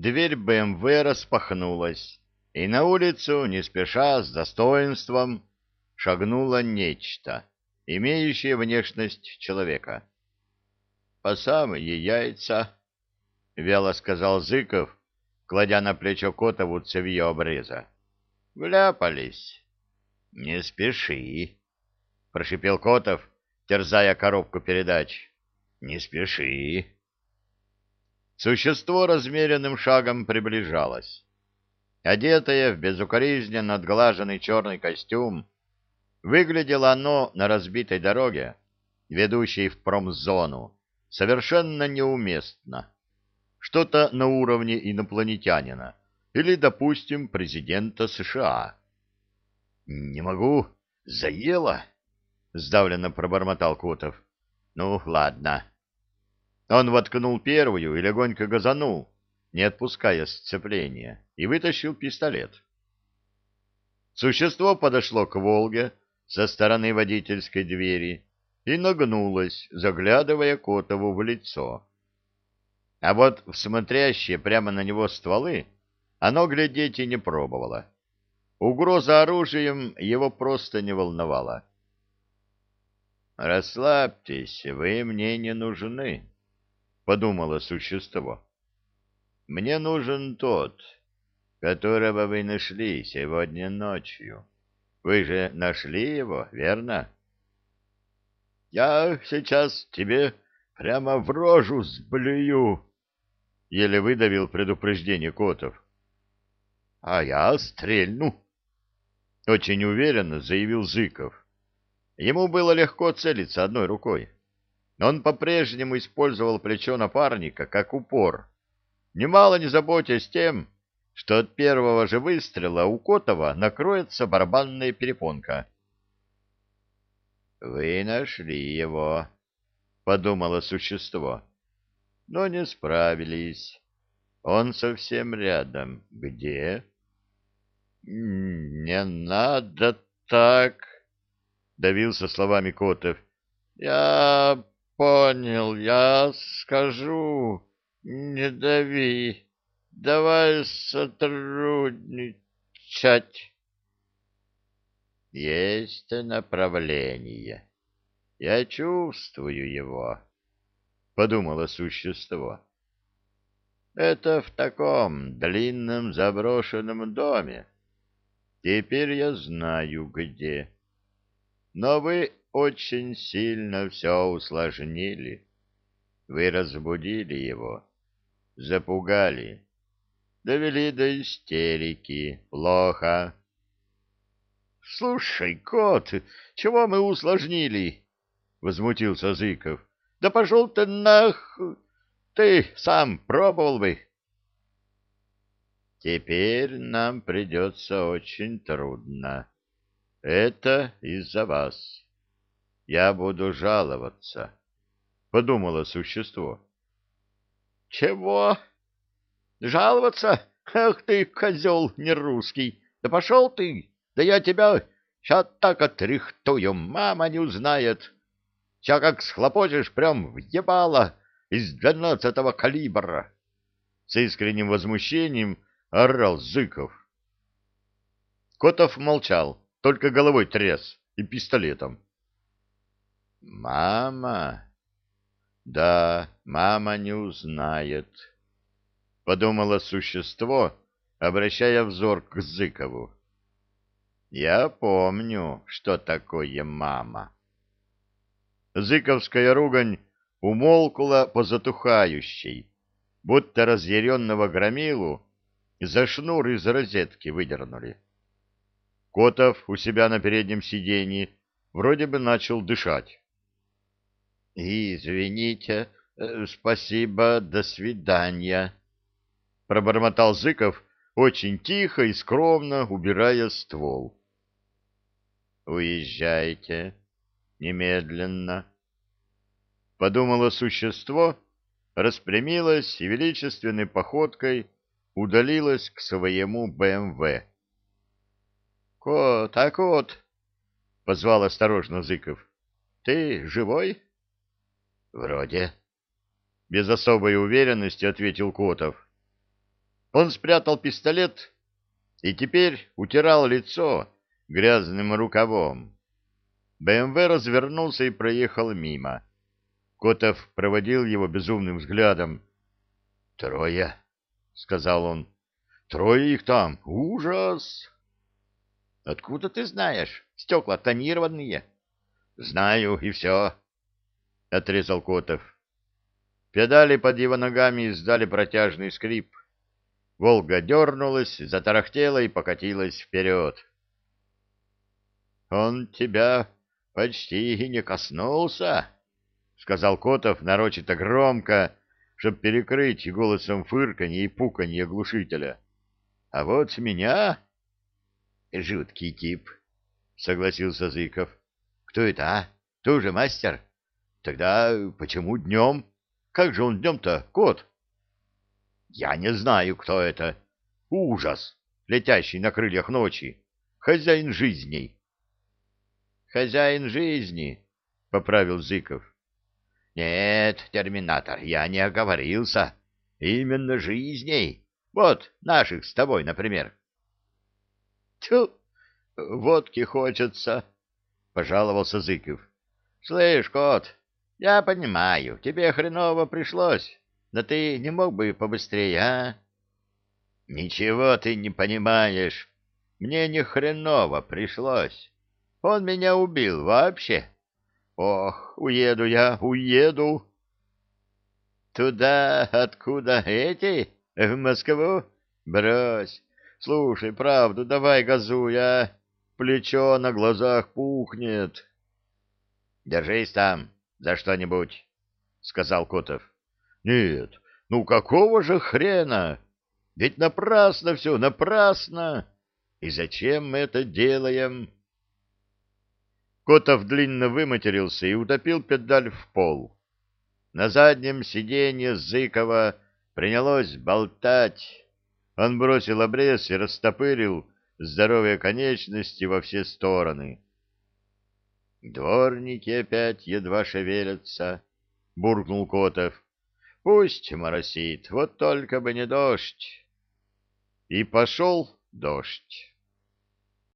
дверь БМВ распахнулась, и на улицу, не спеша, с достоинством, шагнуло нечто, имеющее внешность человека. — По самые яйца, — вяло сказал Зыков, кладя на плечо Котову цевье обреза. — Вляпались. — Не спеши, — прошипел Котов, терзая коробку передач. — Не спеши. Существо размеренным шагом приближалось. Одетое в безукоризненно отглаженный черный костюм, выглядело оно на разбитой дороге, ведущей в промзону, совершенно неуместно. Что-то на уровне инопланетянина или, допустим, президента США. — Не могу, заело, — сдавленно пробормотал Котов. — Ну, ладно. Он воткнул первую и легонько газанул, не отпуская сцепления, и вытащил пистолет. Существо подошло к «Волге» со стороны водительской двери и нагнулось, заглядывая Котову в лицо. А вот в смотрящие прямо на него стволы оно глядеть и не пробовало. Угроза оружием его просто не волновала. «Расслабьтесь, вы мне не нужны», — подумало существо. «Мне нужен тот, которого вы нашли сегодня ночью. Вы же нашли его, верно?» «Я сейчас тебе прямо в рожу сблюю», — еле выдавил предупреждение Котов. «А я стрельну», — очень уверенно заявил Зыков. Ему было легко целиться одной рукой. Он по-прежнему использовал плечо напарника как упор, немало не заботясь тем, что от первого же выстрела у Котова накроется барабанная перепонка. «Вы нашли его», — подумало существо, — «но не справились. Он совсем рядом. Где?» «Не надо так», давился словами Котов. Я понял, я скажу. Не дави. Давай сотрудничать. Есть направление. Я чувствую его, подумало существо. Это в таком длинном заброшенном доме. Теперь я знаю, где. Но вы очень сильно все усложнили. Вы разбудили его, запугали, довели до истерики. Плохо. — Слушай, кот, чего мы усложнили? — возмутился Зыков. — Да пошел ты нах... Ты сам пробовал бы. — Теперь нам придется очень трудно, это из-за вас. Я буду жаловаться, — подумало существо. — Чего? Жаловаться? Ах ты, козел нерусский! Да пошел ты! Да я тебя сейчас так отрихтую, мама не узнает. Сейчас как схлопочешь, прям въебало из двенадцатого калибра. С искренним возмущением орал Зыков. Котов молчал только головой тряс и пистолетом. «Мама? Да, мама не узнает», — подумало существо, обращая взор к Зыкову. «Я помню, что такое мама». Зыковская ругань умолкла по затухающей, будто разъяренного громилу за шнур из розетки выдернули. Котов у себя на переднем сиденье вроде бы начал дышать. — Извините, э, спасибо, до свидания, — пробормотал Зыков очень тихо и скромно, убирая ствол. — Уезжайте немедленно, — подумало существо, распрямилось и величественной походкой удалилось к своему БМВ. — Кот, а кот! — позвал осторожно Зыков. — Ты живой? — Вроде. Без особой уверенности ответил Котов. Он спрятал пистолет и теперь утирал лицо грязным рукавом. БМВ развернулся и проехал мимо. Котов проводил его безумным взглядом. — Трое, — сказал он. — Трое их там. Ужас! — Откуда ты знаешь? Стекла тонированные. — Знаю, и все, — отрезал Котов. Педали под его ногами издали протяжный скрип. Волга дернулась, затарахтела и покатилась вперед. — Он тебя почти и не коснулся, — сказал Котов нарочито громко, чтобы перекрыть голосом фырканье и пуканье глушителя. — А вот меня... — Жуткий тип, — согласился Зыков. — Кто это, а? Тоже мастер? Тогда почему днем? Как же он днем-то, кот? — Я не знаю, кто это. Ужас, летящий на крыльях ночи. Хозяин жизней. — Хозяин жизни, — поправил Зыков. — Нет, терминатор, я не оговорился. Именно жизней. Вот, наших с тобой, например. — Тьфу, водки хочется, — пожаловался Зыков. — Слышь, кот, я понимаю, тебе хреново пришлось, но ты не мог бы побыстрее, а? Ничего ты не понимаешь. Мне не хреново пришлось. Он меня убил вообще. Ох, уеду я, уеду. Туда, откуда эти? В Москву? Брось. Слушай, правду, давай газуй, а? Плечо на глазах пухнет. Держись там за что-нибудь, — сказал Котов. — Нет, ну какого же хрена? Ведь напрасно все, напрасно. И зачем мы это делаем? Котов длинно выматерился и утопил педаль в пол. На заднем сиденье Зыкова принялось болтать. Он бросил обрез и растопырил здоровые конечности во все стороны. Дворники опять едва шевелятся, — буркнул Котов. — Пусть моросит, вот только бы не дождь. И пошел дождь.